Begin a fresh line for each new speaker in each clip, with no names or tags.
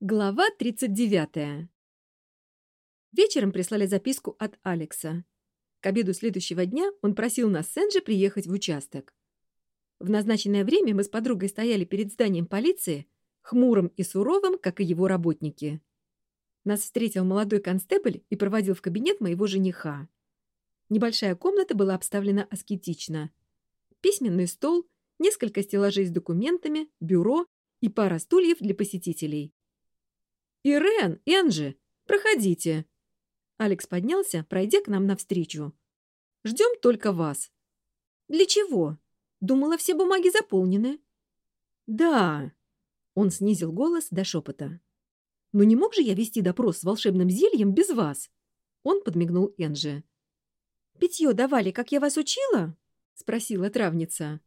Глава 39. Вечером прислали записку от Алекса. К обеду следующего дня он просил нас с Энджи приехать в участок. В назначенное время мы с подругой стояли перед зданием полиции, хмурым и суровым, как и его работники. Нас встретил молодой констебль и проводил в кабинет моего жениха. Небольшая комната была обставлена аскетично. Письменный стол, несколько стеллажей с документами, бюро и пара стульев для посетителей. «Ирен! Энджи! Проходите!» Алекс поднялся, пройдя к нам навстречу. «Ждем только вас». «Для чего? Думала, все бумаги заполнены». «Да!» Он снизил голос до шепота. «Но не мог же я вести допрос с волшебным зельем без вас?» Он подмигнул Энджи. «Питье давали, как я вас учила?» спросила травница.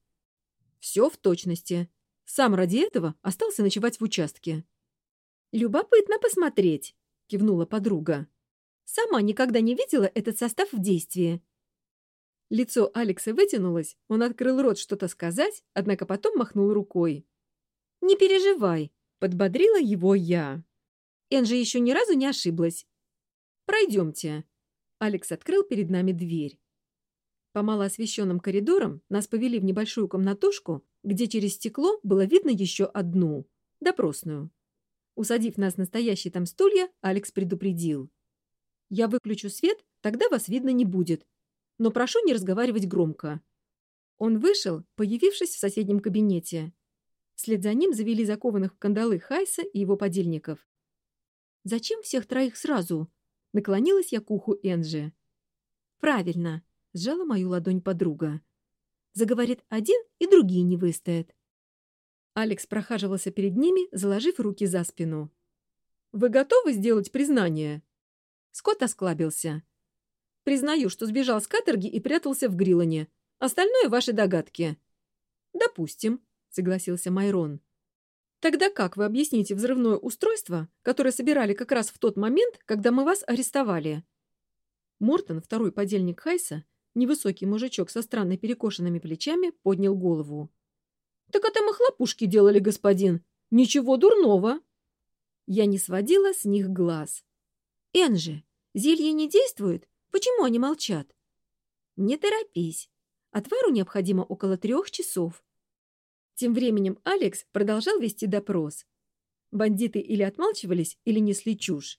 «Все в точности. Сам ради этого остался ночевать в участке», «Любопытно посмотреть», — кивнула подруга. «Сама никогда не видела этот состав в действии». Лицо Алекса вытянулось, он открыл рот что-то сказать, однако потом махнул рукой. «Не переживай», — подбодрила его я. Энджи еще ни разу не ошиблась. «Пройдемте». Алекс открыл перед нами дверь. По малоосвещенным коридорам нас повели в небольшую комнатушку, где через стекло было видно еще одну, допросную усадив нас на стоящий там стулья, Алекс предупредил. «Я выключу свет, тогда вас видно не будет. Но прошу не разговаривать громко». Он вышел, появившись в соседнем кабинете. Вслед за ним завели закованных в кандалы Хайса и его подельников. «Зачем всех троих сразу?» — наклонилась я к уху Энджи. «Правильно», — сжала мою ладонь подруга. «Заговорит один, и другие не выстоят». Алекс прохаживался перед ними, заложив руки за спину. «Вы готовы сделать признание?» Скотт осклабился. «Признаю, что сбежал с каторги и прятался в Грилане. Остальное — ваши догадки». «Допустим», — согласился Майрон. «Тогда как вы объясните взрывное устройство, которое собирали как раз в тот момент, когда мы вас арестовали?» Мортон, второй подельник Хайса, невысокий мужичок со странно перекошенными плечами, поднял голову. «Так это мы хлопушки делали, господин. Ничего дурного». Я не сводила с них глаз. «Энжи, зелье не действует? Почему они молчат?» «Не торопись. Отвару необходимо около трех часов». Тем временем Алекс продолжал вести допрос. Бандиты или отмалчивались, или несли чушь.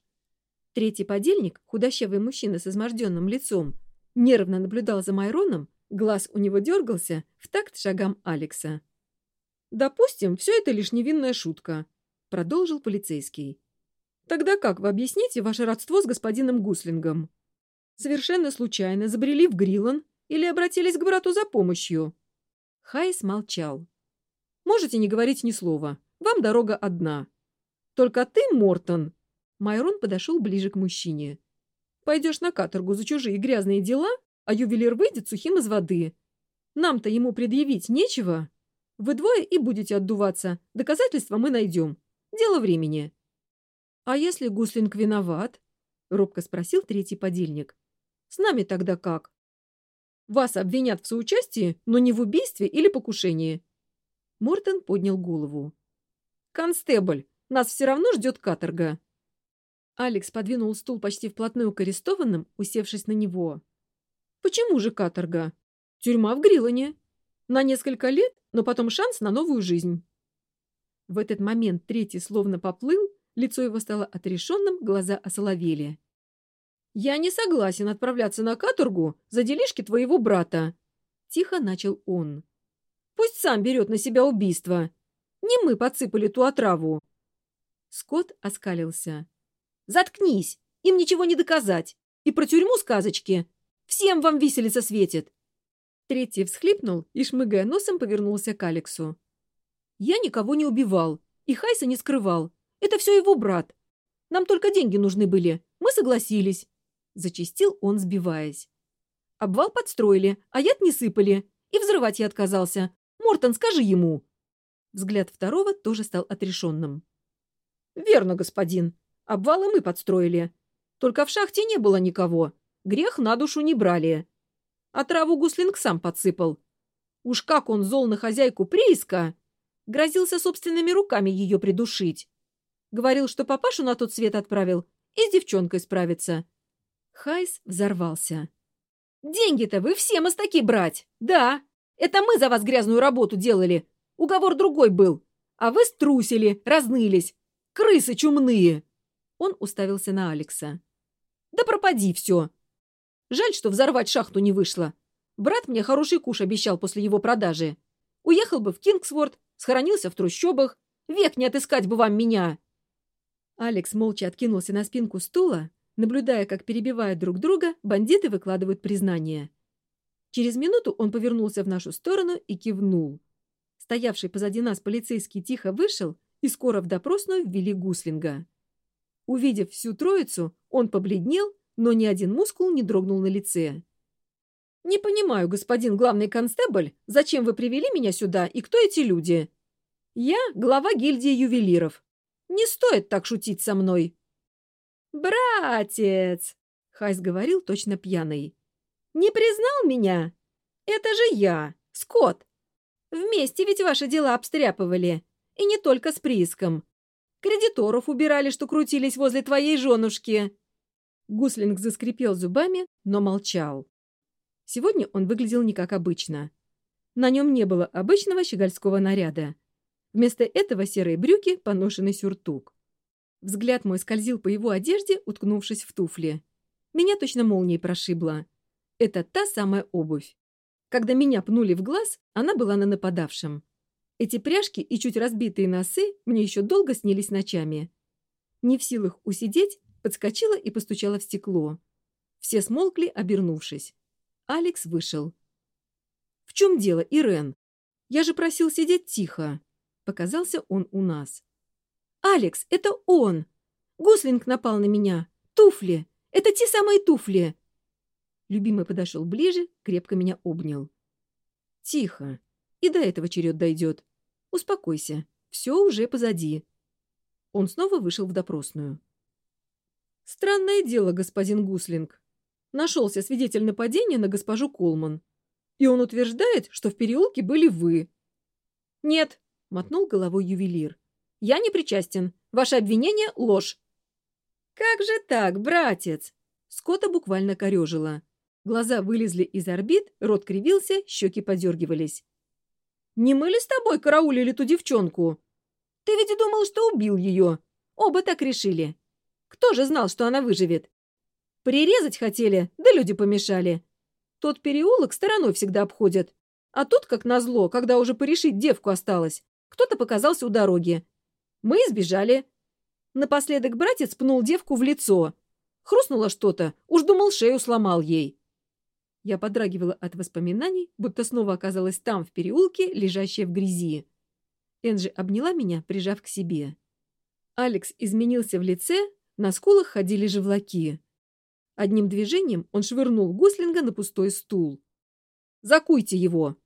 Третий подельник, худощавый мужчина с изможденным лицом, нервно наблюдал за Майроном, глаз у него Допустим, все это лишь невинная шутка», — продолжил полицейский. «Тогда как вы объясните ваше родство с господином Гуслингом? Совершенно случайно забрели в Грилан или обратились к брату за помощью?» Хайс молчал. «Можете не говорить ни слова. Вам дорога одна. Только ты, Мортон...» Майрон подошел ближе к мужчине. «Пойдешь на каторгу за чужие грязные дела, а ювелир выйдет сухим из воды. Нам-то ему предъявить нечего». Вы двое и будете отдуваться. Доказательства мы найдем. Дело времени». «А если Гуслинг виноват?» — робко спросил третий подельник. «С нами тогда как?» «Вас обвинят в соучастии, но не в убийстве или покушении». Мортон поднял голову. «Констебль, нас все равно ждет каторга». Алекс подвинул стул почти вплотную к арестованным, усевшись на него. «Почему же каторга? Тюрьма в Грилане. На несколько лет но потом шанс на новую жизнь. В этот момент третий словно поплыл, лицо его стало отрешенным, глаза осоловели. «Я не согласен отправляться на каторгу за делишки твоего брата», — тихо начал он. «Пусть сам берет на себя убийство. Не мы подсыпали ту отраву». Скотт оскалился. «Заткнись! Им ничего не доказать! И про тюрьму сказочки! Всем вам виселица светит! Третий всхлипнул и, шмыгая носом, повернулся к Алексу. «Я никого не убивал. И Хайса не скрывал. Это все его брат. Нам только деньги нужны были. Мы согласились». Зачистил он, сбиваясь. «Обвал подстроили, а яд не сыпали. И взрывать я отказался. Мортон, скажи ему». Взгляд второго тоже стал отрешенным. «Верно, господин. Обвалы мы подстроили. Только в шахте не было никого. Грех на душу не брали. А траву гуслинг сам подсыпал. Уж как он зол на хозяйку прииска! Грозился собственными руками ее придушить. Говорил, что папашу на тот свет отправил и с девчонкой справится. Хайс взорвался. «Деньги-то вы все мастаки брать! Да! Это мы за вас грязную работу делали! Уговор другой был! А вы струсили, разнылись! Крысы чумные!» Он уставился на Алекса. «Да пропади все! Жаль, что взорвать шахту не вышло. Брат мне хороший куш обещал после его продажи. Уехал бы в Кингсворт, схоронился в трущобах. Век не отыскать бы вам меня!» Алекс молча откинулся на спинку стула, наблюдая, как, перебивая друг друга, бандиты выкладывают признание. Через минуту он повернулся в нашу сторону и кивнул. Стоявший позади нас полицейский тихо вышел, и скоро в допросную ввели Гуслинга. Увидев всю троицу, он побледнел но ни один мускул не дрогнул на лице. «Не понимаю, господин главный констебль, зачем вы привели меня сюда и кто эти люди?» «Я глава гильдии ювелиров. Не стоит так шутить со мной!» «Братец!» — Хайс говорил точно пьяный. «Не признал меня? Это же я, Скотт! Вместе ведь ваши дела обстряпывали, и не только с прииском. Кредиторов убирали, что крутились возле твоей женушки!» Гуслинг заскрипел зубами, но молчал. Сегодня он выглядел не как обычно. На нем не было обычного щегольского наряда. Вместо этого серые брюки, поношенный сюртук. Взгляд мой скользил по его одежде, уткнувшись в туфли. Меня точно молнией прошибло. Это та самая обувь. Когда меня пнули в глаз, она была на нападавшем. Эти пряжки и чуть разбитые носы мне еще долго снились ночами. Не в силах усидеть, подскочила и постучала в стекло. Все смолкли, обернувшись. Алекс вышел. «В чем дело, Ирен? Я же просил сидеть тихо!» Показался он у нас. «Алекс, это он! Гослинг напал на меня! Туфли! Это те самые туфли!» Любимый подошел ближе, крепко меня обнял. «Тихо. И до этого черед дойдет. Успокойся. Все уже позади». Он снова вышел в допросную. «Странное дело, господин Гуслинг. Нашелся свидетель нападения на госпожу Колман. И он утверждает, что в переулке были вы». «Нет», — мотнул головой ювелир. Я не причастен. Ваше обвинение — ложь». «Как же так, братец?» Скотта буквально корежила. Глаза вылезли из орбит, рот кривился, щеки подергивались. «Не мы ли с тобой караулили ту девчонку? Ты ведь думал, что убил ее. Оба так решили. Кто же знал, что она выживет? Прирезать хотели, да люди помешали. Тот переулок стороной всегда обходят. А тут, как назло, когда уже порешить девку осталось, кто-то показался у дороги. Мы избежали. Напоследок братец пнул девку в лицо. Хрустнуло что-то, уж думал, шею сломал ей. Я подрагивала от воспоминаний, будто снова оказалась там, в переулке, лежащая в грязи. Энджи обняла меня, прижав к себе. Алекс изменился в лице, на скулах ходили живлаки. Одним движением он швырнул Гуслинга на пустой стул. «Закуйте его!»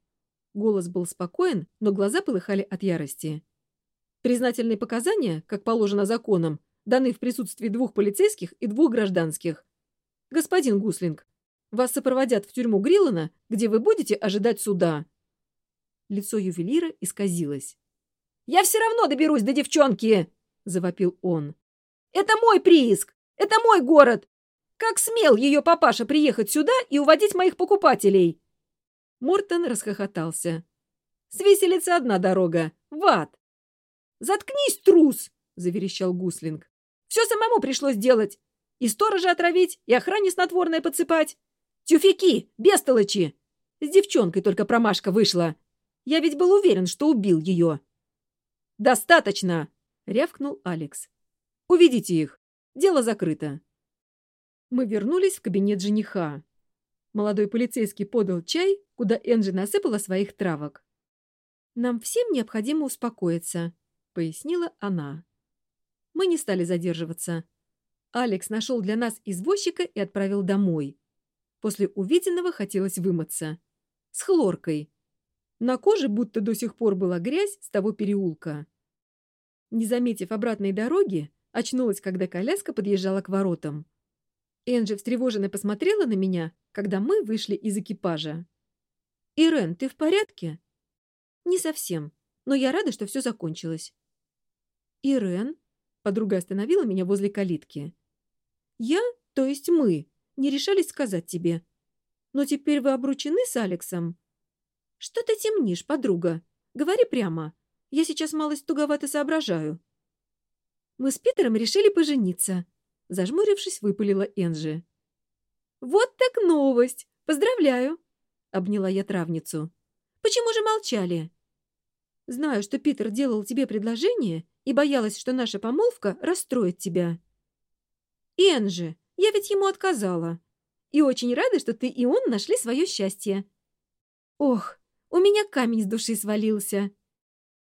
Голос был спокоен, но глаза полыхали от ярости. Признательные показания, как положено законом, даны в присутствии двух полицейских и двух гражданских. Господин Гуслинг, вас сопроводят в тюрьму Гриллана, где вы будете ожидать суда. Лицо ювелира исказилось. «Я все равно доберусь до девчонки!» — завопил он. Это мой прииск! Это мой город! Как смел ее папаша приехать сюда и уводить моих покупателей?» Мортон расхохотался. «Свеселится одна дорога. В ад!» «Заткнись, трус!» — заверещал Гуслинг. «Все самому пришлось делать. И сторожа отравить, и охране снотворное подсыпать. Тюфяки, бестолочи! С девчонкой только промашка вышла. Я ведь был уверен, что убил ее». «Достаточно!» — рявкнул Алекс. Уведи их. Дело закрыто». Мы вернулись в кабинет жениха. Молодой полицейский подал чай, куда Энджи насыпала своих травок. «Нам всем необходимо успокоиться», — пояснила она. Мы не стали задерживаться. Алекс нашел для нас извозчика и отправил домой. После увиденного хотелось вымыться. С хлоркой. На коже будто до сих пор была грязь с того переулка. Не заметив обратной дороги, очнулась, когда коляска подъезжала к воротам. Энджи встревоженно посмотрела на меня, когда мы вышли из экипажа. «Ирен, ты в порядке?» «Не совсем, но я рада, что все закончилось». «Ирен?» — Подруга остановила меня возле калитки. «Я, то есть мы, не решались сказать тебе. Но теперь вы обручены с Алексом?» «Что ты темнишь, подруга? Говори прямо. Я сейчас малость туговато соображаю». «Мы с Питером решили пожениться», — зажмурившись, выпалила Энжи. «Вот так новость! Поздравляю!» — обняла я травницу. «Почему же молчали?» «Знаю, что Питер делал тебе предложение и боялась, что наша помолвка расстроит тебя». «Энжи, я ведь ему отказала. И очень рада, что ты и он нашли свое счастье». «Ох, у меня камень с души свалился.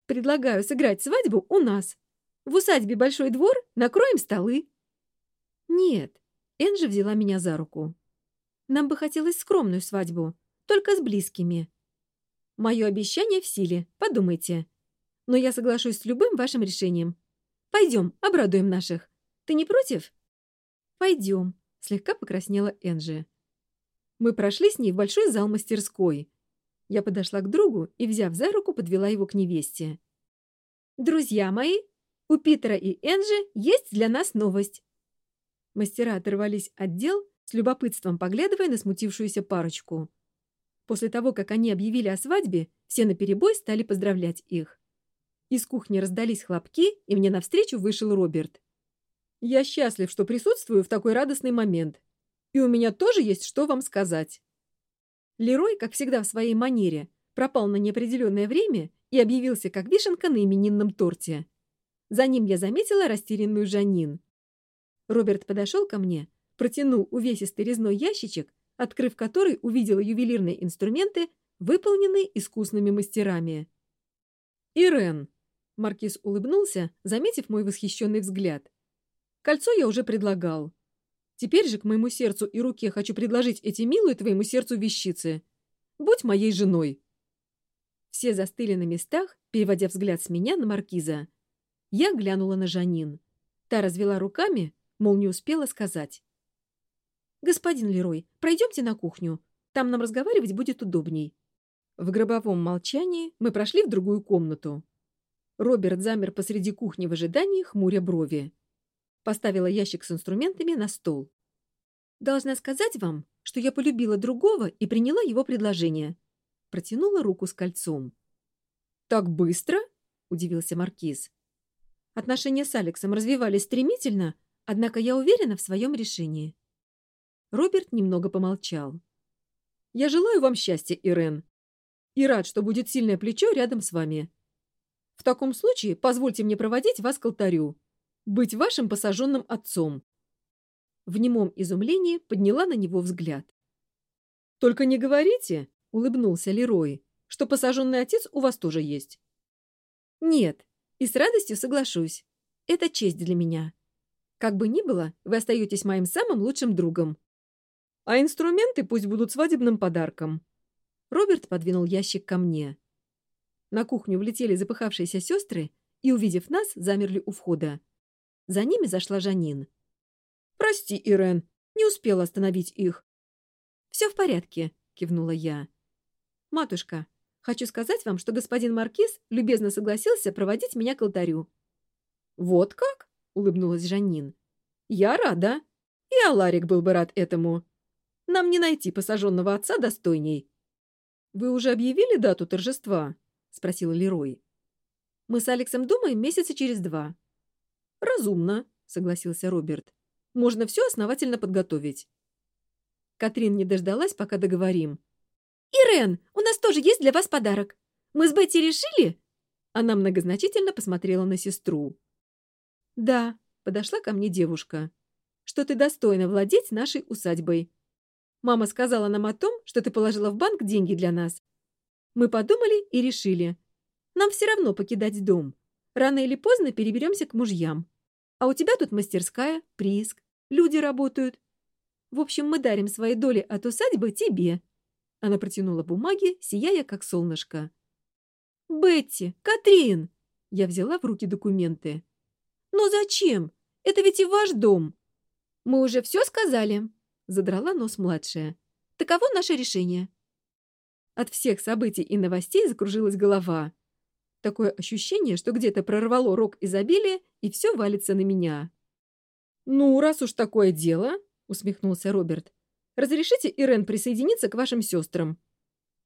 Предлагаю сыграть свадьбу у нас. В усадьбе Большой двор накроем столы». «Нет», — Энжи взяла меня за руку. «Нам бы хотелось скромную свадьбу, только с близкими. Мое обещание в силе, подумайте. Но я соглашусь с любым вашим решением. Пойдем, обрадуем наших. Ты не против?» «Пойдем», — слегка покраснела Энжи. Мы прошли с ней в большой зал мастерской. Я подошла к другу и, взяв за руку, подвела его к невесте. «Друзья мои, у Питера и Энжи есть для нас новость». Мастера оторвались от дел, с любопытством поглядывая на смутившуюся парочку. После того, как они объявили о свадьбе, все наперебой стали поздравлять их. Из кухни раздались хлопки, и мне навстречу вышел Роберт. «Я счастлив, что присутствую в такой радостный момент. И у меня тоже есть что вам сказать». Лерой, как всегда в своей манере, пропал на неопределенное время и объявился как вишенка на именинном торте. За ним я заметила растерянную Жанин. Роберт подошел ко мне, протянул увесистый резной ящичек, открыв который, увидела ювелирные инструменты, выполненные искусными мастерами. «Ирен!» — Маркиз улыбнулся, заметив мой восхищенный взгляд. «Кольцо я уже предлагал. Теперь же к моему сердцу и руке хочу предложить эти милые твоему сердцу вещицы. Будь моей Я глянула на Жанин. Та развела руками, мол, не успела сказать. «Господин Лерой, пройдемте на кухню. Там нам разговаривать будет удобней». В гробовом молчании мы прошли в другую комнату. Роберт замер посреди кухни в ожидании, хмуря брови. Поставила ящик с инструментами на стол. «Должна сказать вам, что я полюбила другого и приняла его предложение». Протянула руку с кольцом. «Так быстро?» – удивился Маркиз отношения с Алексом развивались стремительно, однако я уверена в своем решении. Роберт немного помолчал. «Я желаю вам счастья, Ирен, и рад, что будет сильное плечо рядом с вами. В таком случае позвольте мне проводить вас к алтарю, быть вашим посаженным отцом». В немом изумлении подняла на него взгляд. «Только не говорите», — улыбнулся Лерой, — «что посаженный отец у вас тоже есть». «Нет, и с радостью соглашусь. Это честь для меня. Как бы ни было, вы остаетесь моим самым лучшим другом. А инструменты пусть будут свадебным подарком. Роберт подвинул ящик ко мне. На кухню влетели запыхавшиеся сестры и, увидев нас, замерли у входа. За ними зашла Жанин. «Прости, Ирен, не успела остановить их». «Все в порядке», — кивнула я. «Матушка, хочу сказать вам, что господин Маркиз любезно согласился проводить меня к алтарю». «Вот как?» — улыбнулась Жанин. «Я рада. И Аларик был бы рад этому. Нам не найти посаженного отца достойней. — Вы уже объявили дату торжества? — спросил Лерой. — Мы с Алексом думаем месяца через два. — Разумно, — согласился Роберт. — Можно все основательно подготовить. Катрин не дождалась, пока договорим. — Ирен, у нас тоже есть для вас подарок. Мы с Бетти решили?» Она многозначительно посмотрела на сестру. «Да», — подошла ко мне девушка, — «что ты достойна владеть нашей усадьбой. Мама сказала нам о том, что ты положила в банк деньги для нас. Мы подумали и решили. Нам все равно покидать дом. Рано или поздно переберемся к мужьям. А у тебя тут мастерская, прииск, люди работают. В общем, мы дарим свои доли от усадьбы тебе, она протянула бумаги, сияя как солнышко. «Бетти! Катрин!» Я взяла в руки документы. «Но зачем? Это ведь и ваш дом!» «Мы уже все сказали!» Задрала нос младшая. «Таково наше решение!» От всех событий и новостей закружилась голова. Такое ощущение, что где-то прорвало рог изобилия, и все валится на меня. «Ну, раз уж такое дело», — усмехнулся Роберт, Разрешите, Ирен, присоединиться к вашим сестрам?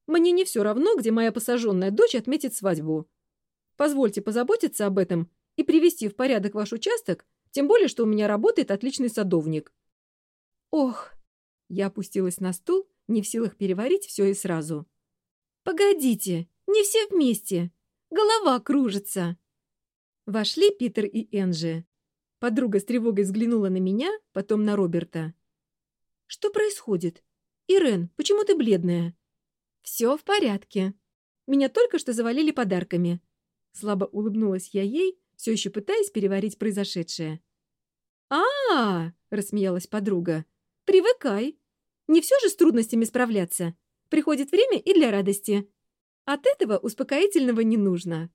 Мне не все равно, где моя посаженная дочь отметит свадьбу. Позвольте позаботиться об этом и привести в порядок ваш участок, тем более, что у меня работает отличный садовник». «Ох!» Я опустилась на стул, не в силах переварить все и сразу. «Погодите, не все вместе. Голова кружится». Вошли Питер и Энджи. Подруга с тревогой взглянула на меня, потом на Роберта. Что происходит? Ирен, почему ты бледная? Все в порядке. Меня только что завалили подарками. Слабо улыбнулась я ей, все еще пытаясь переварить произошедшее. а, -а, -а рассмеялась подруга. «Привыкай. Не все же с трудностями справляться. Приходит время и для радости. От этого успокоительного не нужно».